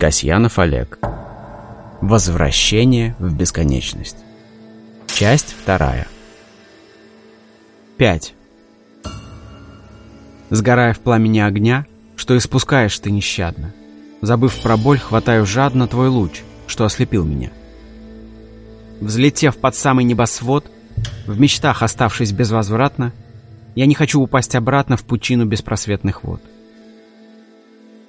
Касьянов Олег. Возвращение в бесконечность. Часть вторая. 5. Сгорая в пламени огня, что испускаешь ты нещадно. Забыв про боль, хватаю жадно твой луч, что ослепил меня. Взлетев под самый небосвод, в мечтах оставшись безвозвратно, я не хочу упасть обратно в пучину беспросветных вод.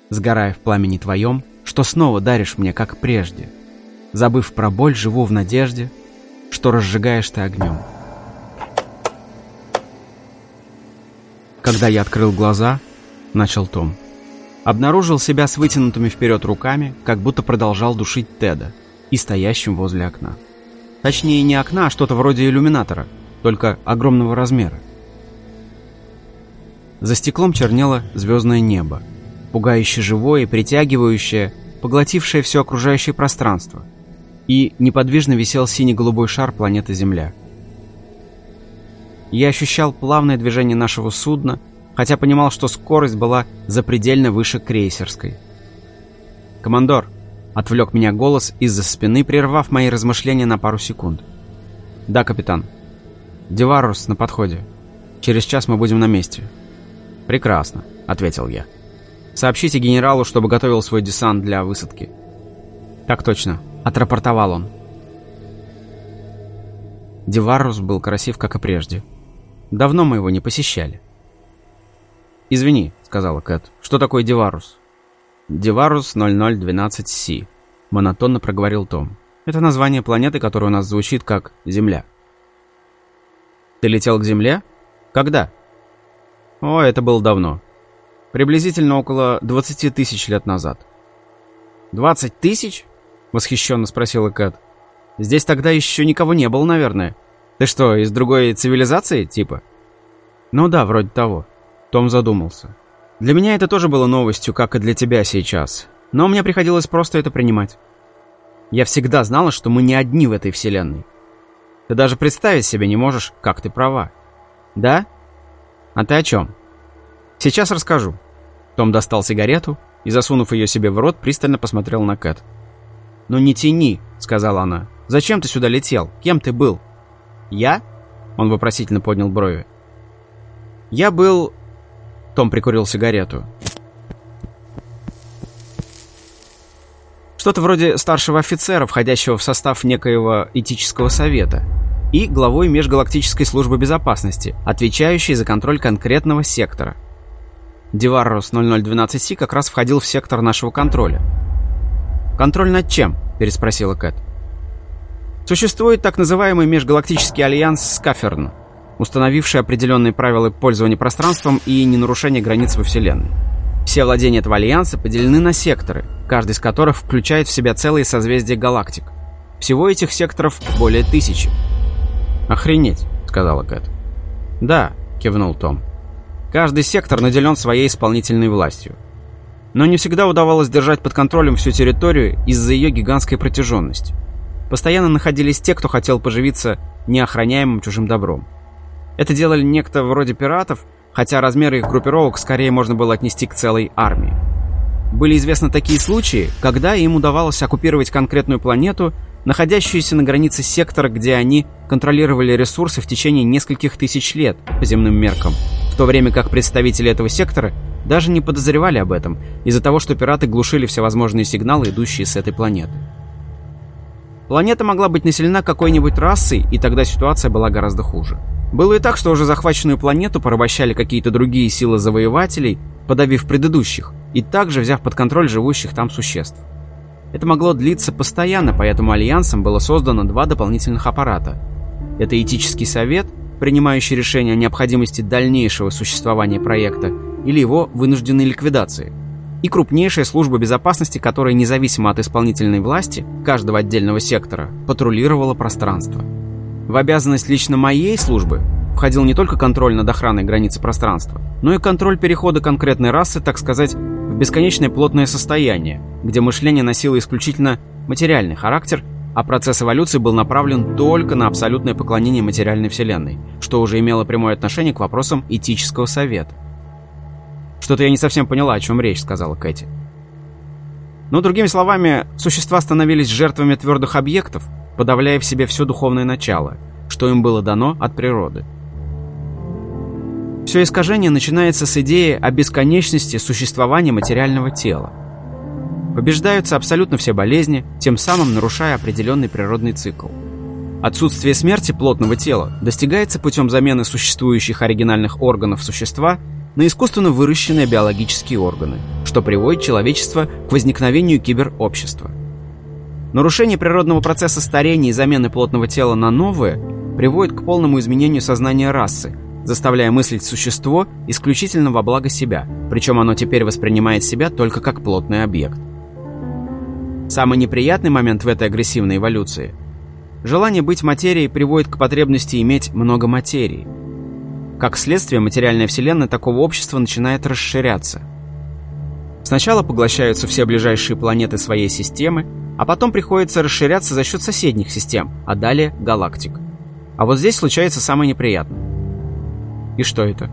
Сгорая в пламени твоем, что снова даришь мне, как прежде. Забыв про боль, живу в надежде, что разжигаешь ты огнем. Когда я открыл глаза, начал Том. Обнаружил себя с вытянутыми вперед руками, как будто продолжал душить Теда и стоящим возле окна. Точнее, не окна, а что-то вроде иллюминатора, только огромного размера. За стеклом чернело звездное небо, пугающе живое и притягивающее, поглотившее все окружающее пространство. И неподвижно висел синий-голубой шар планеты Земля. Я ощущал плавное движение нашего судна, хотя понимал, что скорость была запредельно выше крейсерской. «Командор!» — отвлек меня голос из-за спины, прервав мои размышления на пару секунд. «Да, капитан. Деварус на подходе. Через час мы будем на месте». «Прекрасно», — ответил я. Сообщите генералу, чтобы готовил свой десант для высадки». «Так точно», — отрапортовал он. Деварус был красив, как и прежде. Давно мы его не посещали. «Извини», — сказала Кэт. «Что такое Деварус?» «Деварус 0012Си», — монотонно проговорил Том. «Это название планеты, которая у нас звучит как Земля». «Ты летел к Земле? Когда?» «О, это было давно. Приблизительно около 20 тысяч лет назад. «Двадцать тысяч?» — восхищенно спросила Кэт. «Здесь тогда еще никого не было, наверное. Ты что, из другой цивилизации, типа?» «Ну да, вроде того». Том задумался. «Для меня это тоже было новостью, как и для тебя сейчас. Но мне приходилось просто это принимать. Я всегда знала, что мы не одни в этой вселенной. Ты даже представить себе не можешь, как ты права. Да? А ты о чем?» «Сейчас расскажу». Том достал сигарету и, засунув ее себе в рот, пристально посмотрел на Кэт. «Ну не тяни», — сказала она. «Зачем ты сюда летел? Кем ты был?» «Я?» — он вопросительно поднял брови. «Я был...» Том прикурил сигарету. Что-то вроде старшего офицера, входящего в состав некоего этического совета, и главой Межгалактической службы безопасности, отвечающей за контроль конкретного сектора — Деваррус 0012Си как раз входил в сектор нашего контроля. «Контроль над чем?» – переспросила Кэт. Существует так называемый межгалактический альянс Скаферн, установивший определенные правила пользования пространством и ненарушения границ во Вселенной. Все владения этого альянса поделены на секторы, каждый из которых включает в себя целые созвездия галактик. Всего этих секторов более тысячи. «Охренеть», — сказала Кэт. «Да», — кивнул Том. Каждый сектор наделен своей исполнительной властью. Но не всегда удавалось держать под контролем всю территорию из-за ее гигантской протяженности. Постоянно находились те, кто хотел поживиться неохраняемым чужим добром. Это делали некто вроде пиратов, хотя размеры их группировок скорее можно было отнести к целой армии. Были известны такие случаи, когда им удавалось оккупировать конкретную планету, находящуюся на границе сектора, где они контролировали ресурсы в течение нескольких тысяч лет по земным меркам – в то время как представители этого сектора даже не подозревали об этом, из-за того, что пираты глушили всевозможные сигналы, идущие с этой планеты. Планета могла быть населена какой-нибудь расой, и тогда ситуация была гораздо хуже. Было и так, что уже захваченную планету порабощали какие-то другие силы завоевателей, подавив предыдущих, и также взяв под контроль живущих там существ. Это могло длиться постоянно, поэтому Альянсом было создано два дополнительных аппарата. Это Этический совет – принимающий решение о необходимости дальнейшего существования проекта или его вынужденной ликвидации, и крупнейшая служба безопасности, которая независимо от исполнительной власти каждого отдельного сектора патрулировала пространство. В обязанность лично моей службы входил не только контроль над охраной границы пространства, но и контроль перехода конкретной расы, так сказать, в бесконечное плотное состояние, где мышление носило исключительно материальный характер а процесс эволюции был направлен только на абсолютное поклонение материальной вселенной, что уже имело прямое отношение к вопросам этического совета. «Что-то я не совсем поняла, о чем речь», — сказала Кэти. Но, другими словами, существа становились жертвами твердых объектов, подавляя в себе все духовное начало, что им было дано от природы. Все искажение начинается с идеи о бесконечности существования материального тела. Побеждаются абсолютно все болезни, тем самым нарушая определенный природный цикл. Отсутствие смерти плотного тела достигается путем замены существующих оригинальных органов существа на искусственно выращенные биологические органы, что приводит человечество к возникновению киберобщества. Нарушение природного процесса старения и замены плотного тела на новое приводит к полному изменению сознания расы, заставляя мыслить существо исключительно во благо себя, причем оно теперь воспринимает себя только как плотный объект. Самый неприятный момент в этой агрессивной эволюции – желание быть материей приводит к потребности иметь много материи. Как следствие, материальная вселенная такого общества начинает расширяться. Сначала поглощаются все ближайшие планеты своей системы, а потом приходится расширяться за счет соседних систем, а далее галактик. А вот здесь случается самое неприятное. И что это?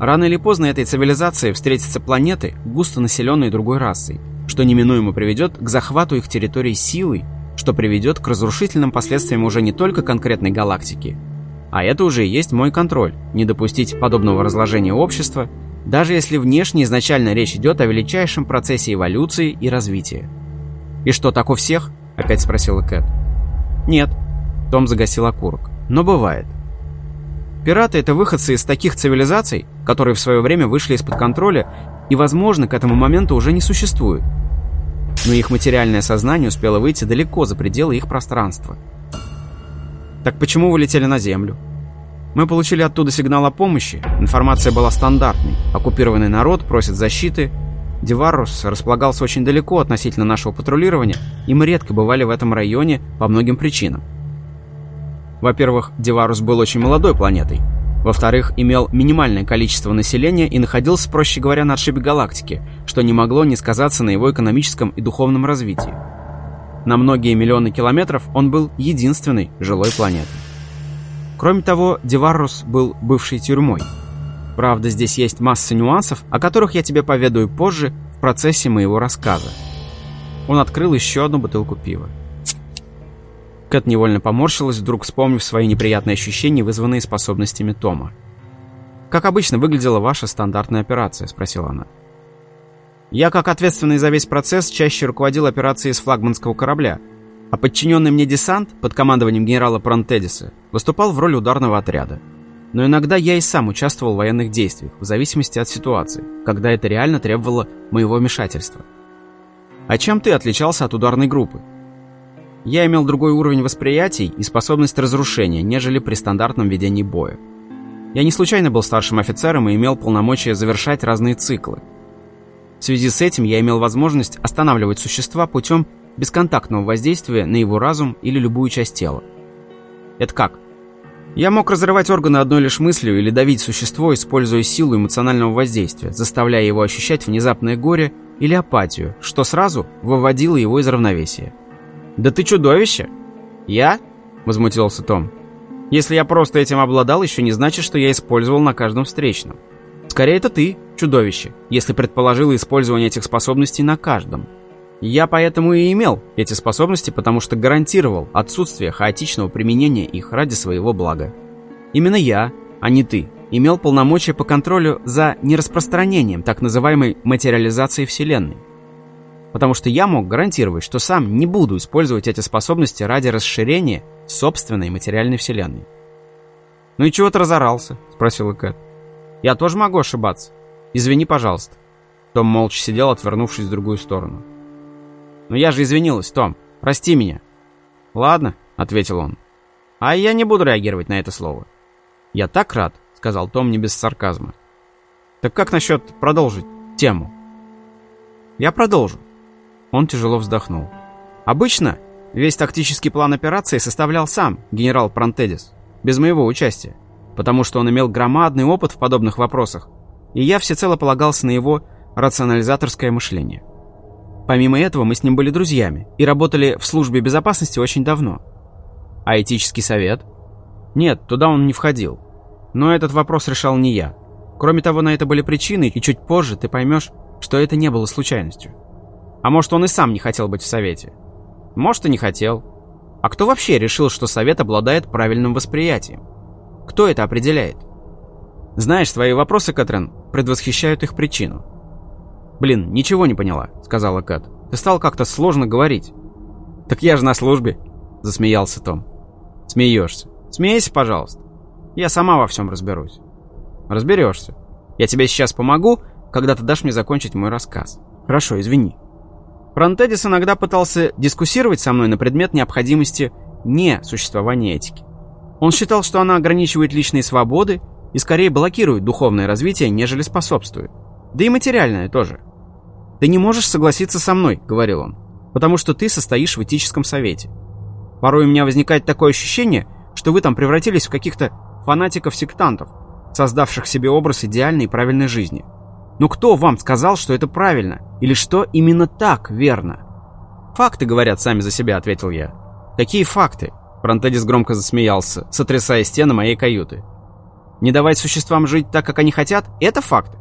Рано или поздно этой цивилизации встретятся планеты, густо населенные другой расой, что неминуемо приведет к захвату их территорий силой, что приведет к разрушительным последствиям уже не только конкретной галактики. А это уже и есть мой контроль, не допустить подобного разложения общества, даже если внешне изначально речь идет о величайшем процессе эволюции и развития. «И что, так у всех?» – опять спросила Кэт. «Нет». Том загасил окурок. «Но бывает. Пираты — это выходцы из таких цивилизаций, которые в свое время вышли из-под контроля и, возможно, к этому моменту уже не существуют. Но их материальное сознание успело выйти далеко за пределы их пространства. Так почему вы летели на Землю? Мы получили оттуда сигнал о помощи, информация была стандартной, оккупированный народ просит защиты, Деваррус располагался очень далеко относительно нашего патрулирования, и мы редко бывали в этом районе по многим причинам. Во-первых, Деварус был очень молодой планетой. Во-вторых, имел минимальное количество населения и находился, проще говоря, на отшибе галактики, что не могло не сказаться на его экономическом и духовном развитии. На многие миллионы километров он был единственной жилой планетой. Кроме того, Деварус был бывшей тюрьмой. Правда, здесь есть масса нюансов, о которых я тебе поведаю позже в процессе моего рассказа. Он открыл еще одну бутылку пива. Кэт невольно поморщилась, вдруг вспомнив свои неприятные ощущения, вызванные способностями Тома. «Как обычно выглядела ваша стандартная операция?» – спросила она. «Я, как ответственный за весь процесс, чаще руководил операцией с флагманского корабля, а подчиненный мне десант под командованием генерала Пронтедиса выступал в роли ударного отряда. Но иногда я и сам участвовал в военных действиях, в зависимости от ситуации, когда это реально требовало моего вмешательства. А чем ты отличался от ударной группы?» Я имел другой уровень восприятий и способность разрушения, нежели при стандартном ведении боя. Я не случайно был старшим офицером и имел полномочия завершать разные циклы. В связи с этим я имел возможность останавливать существа путем бесконтактного воздействия на его разум или любую часть тела. Это как? Я мог разрывать органы одной лишь мыслью или давить существо, используя силу эмоционального воздействия, заставляя его ощущать внезапное горе или апатию, что сразу выводило его из равновесия. «Да ты чудовище!» «Я?» — возмутился Том. «Если я просто этим обладал, еще не значит, что я использовал на каждом встречном. Скорее, это ты, чудовище, если предположил использование этих способностей на каждом. Я поэтому и имел эти способности, потому что гарантировал отсутствие хаотичного применения их ради своего блага. Именно я, а не ты, имел полномочия по контролю за нераспространением так называемой материализации Вселенной потому что я мог гарантировать, что сам не буду использовать эти способности ради расширения собственной материальной вселенной. «Ну и чего ты разорался?» — спросила Кэт. «Я тоже могу ошибаться. Извини, пожалуйста». Том молча сидел, отвернувшись в другую сторону. «Но я же извинилась, Том. Прости меня». «Ладно», — ответил он. «А я не буду реагировать на это слово». «Я так рад», — сказал Том не без сарказма. «Так как насчет продолжить тему?» «Я продолжу. Он тяжело вздохнул. Обычно весь тактический план операции составлял сам генерал Пронтедис, без моего участия, потому что он имел громадный опыт в подобных вопросах, и я всецело полагался на его рационализаторское мышление. Помимо этого, мы с ним были друзьями и работали в службе безопасности очень давно. А этический совет? Нет, туда он не входил. Но этот вопрос решал не я. Кроме того, на это были причины, и чуть позже ты поймешь, что это не было случайностью. А может, он и сам не хотел быть в Совете? Может, и не хотел. А кто вообще решил, что Совет обладает правильным восприятием? Кто это определяет? Знаешь, твои вопросы, Кэтрин, предвосхищают их причину. «Блин, ничего не поняла», — сказала Кэт. «Ты стал как-то сложно говорить». «Так я же на службе», — засмеялся Том. «Смеешься. Смейся, пожалуйста. Я сама во всем разберусь». «Разберешься. Я тебе сейчас помогу, когда ты дашь мне закончить мой рассказ. Хорошо, извини». Фронтедис иногда пытался дискуссировать со мной на предмет необходимости не существования этики. Он считал, что она ограничивает личные свободы и скорее блокирует духовное развитие, нежели способствует. Да и материальное тоже. «Ты не можешь согласиться со мной», — говорил он, «потому что ты состоишь в этическом совете. Порой у меня возникает такое ощущение, что вы там превратились в каких-то фанатиков-сектантов, создавших себе образ идеальной и правильной жизни. Но кто вам сказал, что это правильно? Или что именно так верно?» «Факты говорят сами за себя», — ответил я. «Какие факты?» Фронтедис громко засмеялся, сотрясая стены моей каюты. «Не давать существам жить так, как они хотят — это факты.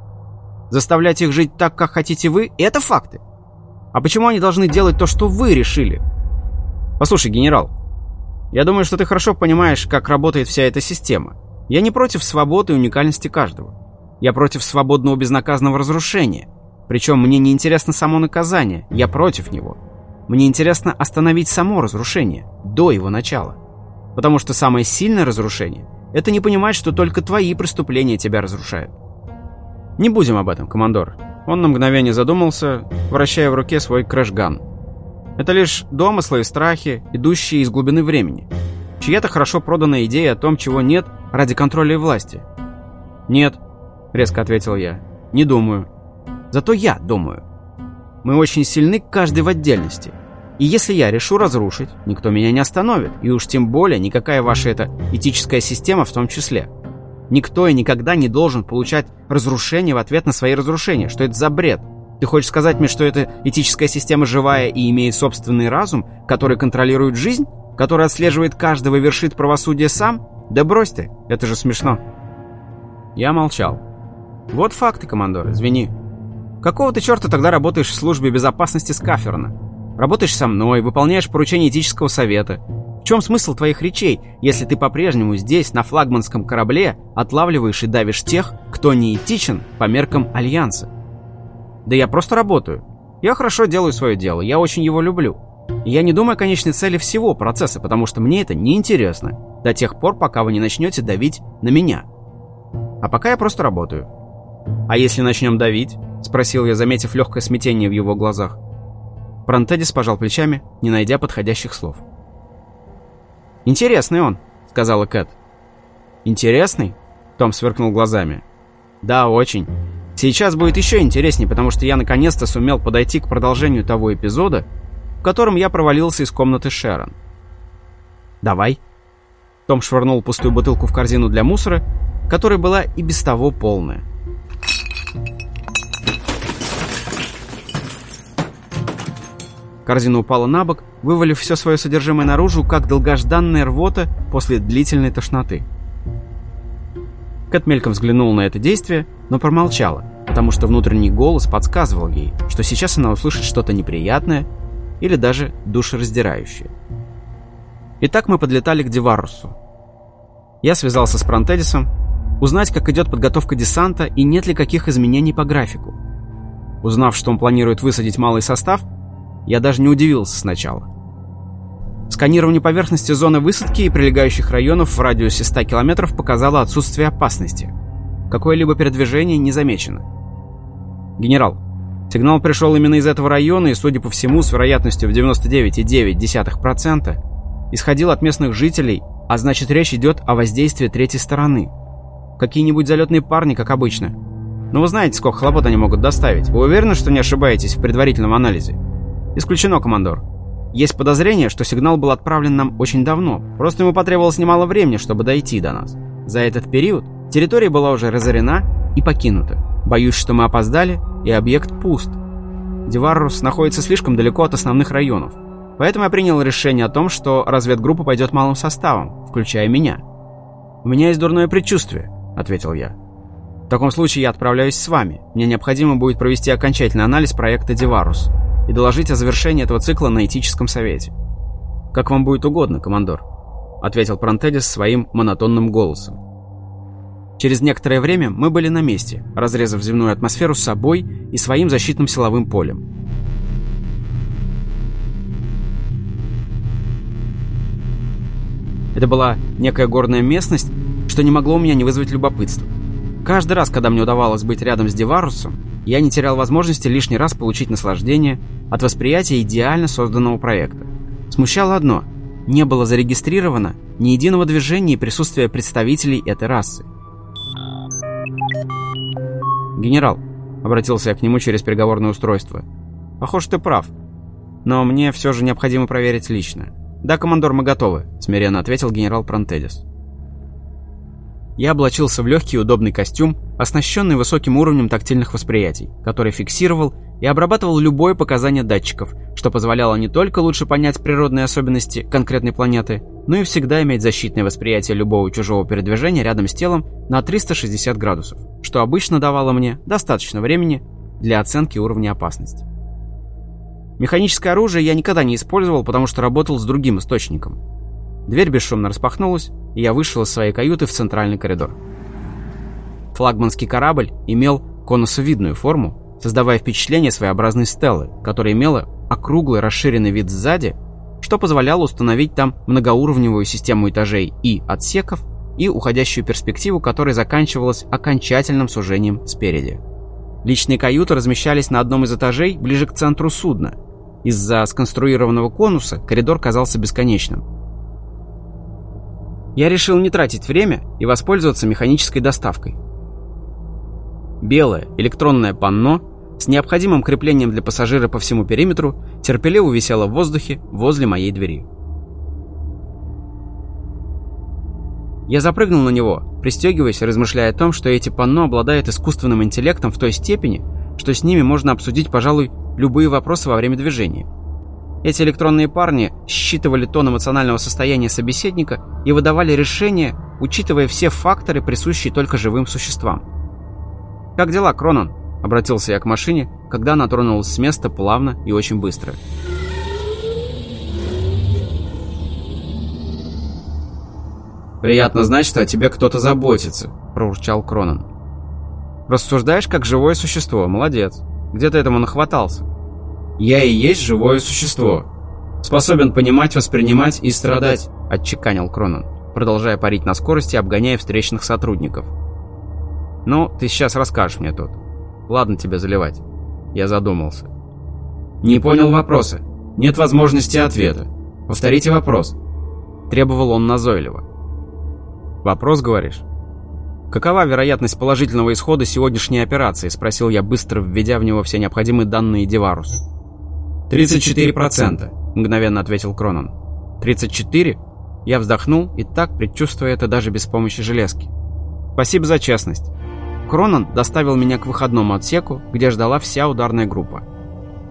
Заставлять их жить так, как хотите вы — это факты. А почему они должны делать то, что вы решили? Послушай, генерал, я думаю, что ты хорошо понимаешь, как работает вся эта система. Я не против свободы и уникальности каждого. Я против свободного безнаказанного разрушения. Причем мне не интересно само наказание, я против него. Мне интересно остановить само разрушение, до его начала. Потому что самое сильное разрушение — это не понимать, что только твои преступления тебя разрушают. «Не будем об этом, командор». Он на мгновение задумался, вращая в руке свой крэшган. «Это лишь домыслы и страхи, идущие из глубины времени. Чья-то хорошо проданная идея о том, чего нет, ради контроля и власти». «Нет», — резко ответил я. «Не думаю. Зато я думаю. Мы очень сильны, каждый в отдельности. И если я решу разрушить, никто меня не остановит, и уж тем более никакая ваша эта этическая система в том числе. Никто и никогда не должен получать разрушение в ответ на свои разрушения. Что это за бред? Ты хочешь сказать мне, что эта этическая система живая и имеет собственный разум, который контролирует жизнь? Который отслеживает каждого и вершит правосудие сам? Да брось ты, это же смешно. Я молчал. Вот факты, командор, извини. Какого ты черта тогда работаешь в службе безопасности Скаферна? Работаешь со мной, выполняешь поручения этического совета, чем смысл твоих речей, если ты по-прежнему здесь, на флагманском корабле, отлавливаешь и давишь тех, кто не этичен по меркам Альянса? Да я просто работаю. Я хорошо делаю свое дело, я очень его люблю. И я не думаю о конечной цели всего процесса, потому что мне это не интересно до тех пор, пока вы не начнете давить на меня. А пока я просто работаю. «А если начнем давить?» — спросил я, заметив легкое смятение в его глазах. Пронтедис пожал плечами, не найдя подходящих слов. «Интересный он», — сказала Кэт. «Интересный?» — Том сверкнул глазами. «Да, очень. Сейчас будет еще интереснее, потому что я наконец-то сумел подойти к продолжению того эпизода, в котором я провалился из комнаты Шерон. «Давай». Том швырнул пустую бутылку в корзину для мусора, которая была и без того полная. Корзина упала на бок, вывалив все свое содержимое наружу, как долгожданная рвота после длительной тошноты. Кэт мельком взглянула на это действие, но промолчала, потому что внутренний голос подсказывал ей, что сейчас она услышит что-то неприятное или даже душераздирающее. Итак, мы подлетали к Деварусу. Я связался с Пронтедисом, узнать, как идет подготовка десанта и нет ли каких изменений по графику. Узнав, что он планирует высадить малый состав, я даже не удивился сначала. Сканирование поверхности зоны высадки и прилегающих районов в радиусе 100 километров показало отсутствие опасности. Какое-либо передвижение не замечено. «Генерал, сигнал пришел именно из этого района и, судя по всему, с вероятностью в 99,9% исходил от местных жителей, а значит речь идет о воздействии третьей стороны. Какие-нибудь залетные парни, как обычно. Но вы знаете, сколько хлопот они могут доставить. Вы уверены, что не ошибаетесь в предварительном анализе?» «Исключено, командор. Есть подозрение, что сигнал был отправлен нам очень давно. Просто ему потребовалось немало времени, чтобы дойти до нас. За этот период территория была уже разорена и покинута. Боюсь, что мы опоздали, и объект пуст. Деваррус находится слишком далеко от основных районов. Поэтому я принял решение о том, что разведгруппа пойдет малым составом, включая меня. «У меня есть дурное предчувствие», — ответил я. «В таком случае я отправляюсь с вами. Мне необходимо будет провести окончательный анализ проекта «Деварус». и доложить о завершении этого цикла на этическом совете. «Как вам будет угодно, командор», — ответил Пронтедис своим монотонным голосом. Через некоторое время мы были на месте, разрезав земную атмосферу с собой и своим защитным силовым полем. Это была некая горная местность, что не могло у меня не вызвать любопытства. Каждый раз, когда мне удавалось быть рядом с Деварусом, я не терял возможности лишний раз получить наслаждение от восприятия идеально созданного проекта. Смущало одно – не было зарегистрировано ни единого движения и присутствия представителей этой расы. «Генерал», — обратился я к нему через переговорное устройство, — «похоже, ты прав. Но мне все же необходимо проверить лично». «Да, командор, мы готовы», — смиренно ответил генерал Пронтедис. Я облачился в легкий удобный костюм, оснащенный высоким уровнем тактильных восприятий, который фиксировал и обрабатывал любое показание датчиков, что позволяло не только лучше понять природные особенности конкретной планеты, но и всегда иметь защитное восприятие любого чужого передвижения рядом с телом на 360 градусов, что обычно давало мне достаточно времени для оценки уровня опасности. Механическое оружие я никогда не использовал, потому что работал с другим источником. Дверь бесшумно распахнулась, и я вышел из своей каюты в центральный коридор. Флагманский корабль имел конусовидную форму, создавая впечатление своеобразной стелы, которая имела округлый расширенный вид сзади, что позволяло установить там многоуровневую систему этажей и отсеков, и уходящую перспективу, которая заканчивалась окончательным сужением спереди. Личные каюты размещались на одном из этажей ближе к центру судна. Из-за сконструированного конуса коридор казался бесконечным я решил не тратить время и воспользоваться механической доставкой. Белое электронное панно с необходимым креплением для пассажира по всему периметру терпеливо висело в воздухе возле моей двери. Я запрыгнул на него, пристегиваясь, размышляя о том, что эти панно обладают искусственным интеллектом в той степени, что с ними можно обсудить, пожалуй, любые вопросы во время движения. Эти электронные парни считывали тон эмоционального состояния собеседника и выдавали решения, учитывая все факторы, присущие только живым существам. «Как дела, Кронон?» — обратился я к машине, когда она тронулась с места плавно и очень быстро. «Приятно знать, что о тебе кто-то заботится», — проурчал Кронон. «Рассуждаешь как живое существо, молодец. Где ты этому нахватался?» Я и есть живое существо. Способен понимать, воспринимать и страдать», — отчеканил Кронон, продолжая парить на скорости, обгоняя встречных сотрудников. «Ну, ты сейчас расскажешь мне тут. Ладно тебе заливать». Я задумался. «Не понял вопроса. Нет возможности ответа. Повторите вопрос». Требовал он назойливо. «Вопрос, говоришь?» «Какова вероятность положительного исхода сегодняшней операции?» – спросил я, быстро введя в него все необходимые данные Деварус. «34%, — мгновенно ответил Кронон. «34?» Я вздохнул и так, предчувствуя это даже без помощи железки. «Спасибо за честность». Кронон доставил меня к выходному отсеку, где ждала вся ударная группа.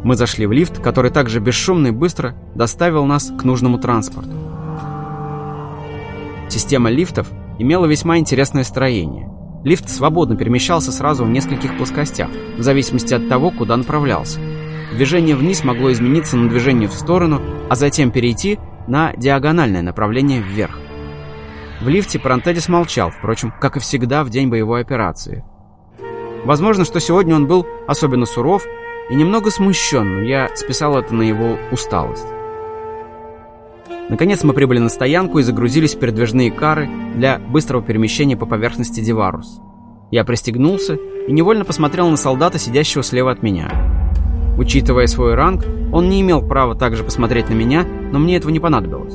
Мы зашли в лифт, который также бесшумно и быстро доставил нас к нужному транспорту. Система лифтов имела весьма интересное строение. Лифт свободно перемещался сразу в нескольких плоскостях, в зависимости от того, куда направлялся. Движение вниз могло измениться на движение в сторону, а затем перейти на диагональное направление вверх. В лифте Парантедис молчал, впрочем, как и всегда в день боевой операции. Возможно, что сегодня он был особенно суров и немного смущен, но я списал это на его усталость. Наконец мы прибыли на стоянку и загрузились в передвижные кары для быстрого перемещения по поверхности Диварус. Я пристегнулся и невольно посмотрел на солдата, сидящего слева от меня. Учитывая свой ранг, он не имел права также посмотреть на меня, но мне этого не понадобилось.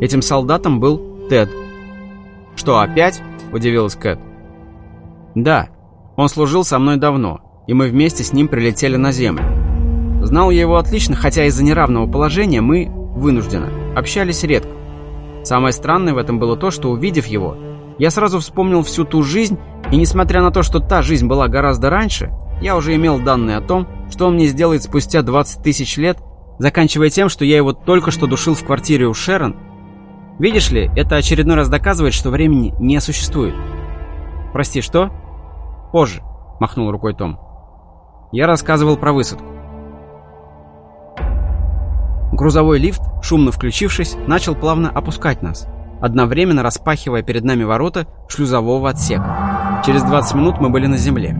Этим солдатом был Тед. «Что, опять?» – удивилась Кэт. «Да, он служил со мной давно, и мы вместе с ним прилетели на Землю. Знал я его отлично, хотя из-за неравного положения мы, вынужденно, общались редко. Самое странное в этом было то, что, увидев его, я сразу вспомнил всю ту жизнь, и несмотря на то, что та жизнь была гораздо раньше, я уже имел данные о том, что он мне сделает спустя 20 тысяч лет, заканчивая тем, что я его только что душил в квартире у Шерон. Видишь ли, это очередной раз доказывает, что времени не существует. Прости, что? Позже, махнул рукой Том. Я рассказывал про высадку. Грузовой лифт, шумно включившись, начал плавно опускать нас, одновременно распахивая перед нами ворота шлюзового отсека. Через 20 минут мы были на земле.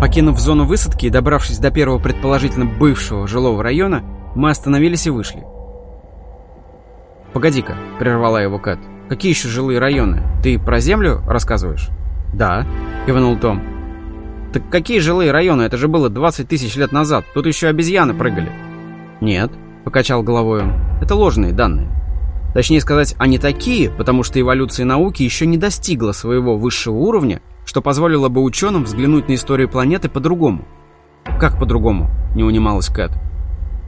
Покинув зону высадки и добравшись до первого предположительно бывшего жилого района, мы остановились и вышли. «Погоди-ка», — прервала его Кэт. «Какие еще жилые районы? Ты про землю рассказываешь?» «Да», — кивнул Том. «Так какие жилые районы? Это же было 20 тысяч лет назад. Тут еще обезьяны прыгали». «Нет», — покачал головой он. «Это ложные данные. Точнее сказать, они такие, потому что эволюция науки еще не достигла своего высшего уровня, что позволило бы ученым взглянуть на историю планеты по-другому». «Как по-другому?» — не унималась Кэт.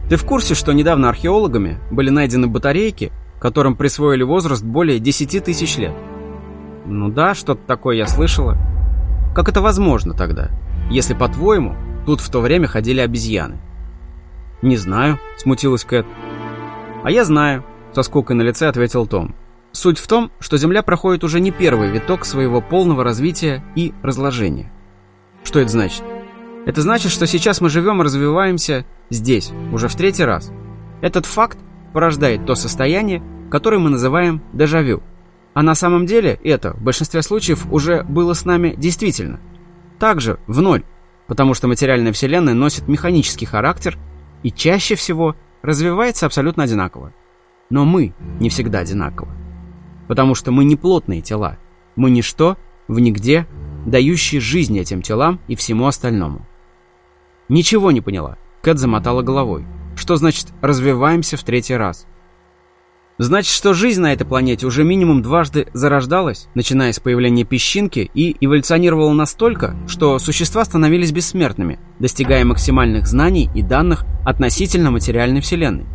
«Ты в курсе, что недавно археологами были найдены батарейки, которым присвоили возраст более 10 тысяч лет?» «Ну да, что-то такое я слышала». «Как это возможно тогда, если, по-твоему, тут в то время ходили обезьяны?» «Не знаю», — смутилась Кэт. «А я знаю», — со скукой на лице ответил Том. «Суть в том, что Земля проходит уже не первый виток своего полного развития и разложения». «Что это значит?» «Это значит, что сейчас мы живем и развиваемся здесь, уже в третий раз. Этот факт порождает то состояние, которое мы называем дежавю. А на самом деле это, в большинстве случаев, уже было с нами действительно. Также в ноль, потому что материальная Вселенная носит механический характер и чаще всего развивается абсолютно одинаково. Но мы не всегда одинаковы. Потому что мы не плотные тела. Мы ничто, в нигде, дающие жизнь этим телам и всему остальному. Ничего не поняла. Кэт замотала головой. Что значит «развиваемся в третий раз»? Значит, что жизнь на этой планете уже минимум дважды зарождалась, начиная с появления песчинки, и эволюционировала настолько, что существа становились бессмертными, достигая максимальных знаний и данных относительно материальной Вселенной.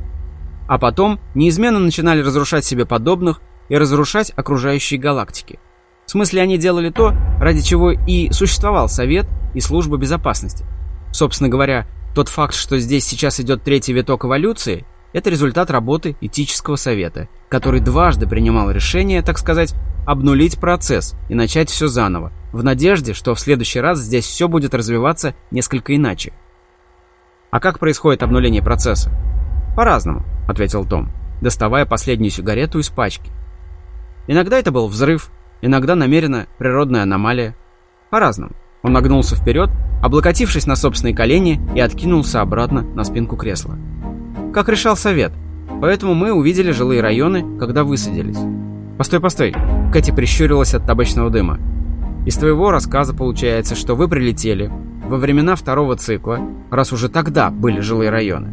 А потом неизменно начинали разрушать себе подобных и разрушать окружающие галактики. В смысле, они делали то, ради чего и существовал Совет и Служба Безопасности. Собственно говоря, тот факт, что здесь сейчас идет третий виток эволюции – это результат работы этического совета, который дважды принимал решение, так сказать, обнулить процесс и начать все заново, в надежде, что в следующий раз здесь все будет развиваться несколько иначе. «А как происходит обнуление процесса?» «По-разному», — ответил Том, доставая последнюю сигарету из пачки. «Иногда это был взрыв, иногда намеренно природная аномалия. По-разному». Он нагнулся вперед, облокотившись на собственные колени и откинулся обратно на спинку кресла как решал совет. Поэтому мы увидели жилые районы, когда высадились. Постой, постой. Кэти прищурилась от табачного дыма. Из твоего рассказа получается, что вы прилетели во времена второго цикла, раз уже тогда были жилые районы.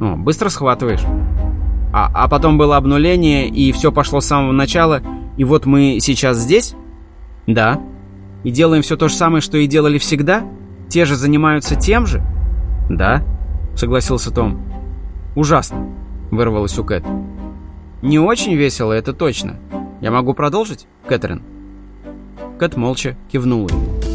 О, быстро схватываешь. А, а потом было обнуление, и все пошло с самого начала, и вот мы сейчас здесь? Да. И делаем все то же самое, что и делали всегда? Те же занимаются тем же? Да, согласился Том. «Ужасно», — вырвалось у Кэт. «Не очень весело, это точно. Я могу продолжить, Кэтрин?» Кэт молча кивнула ему.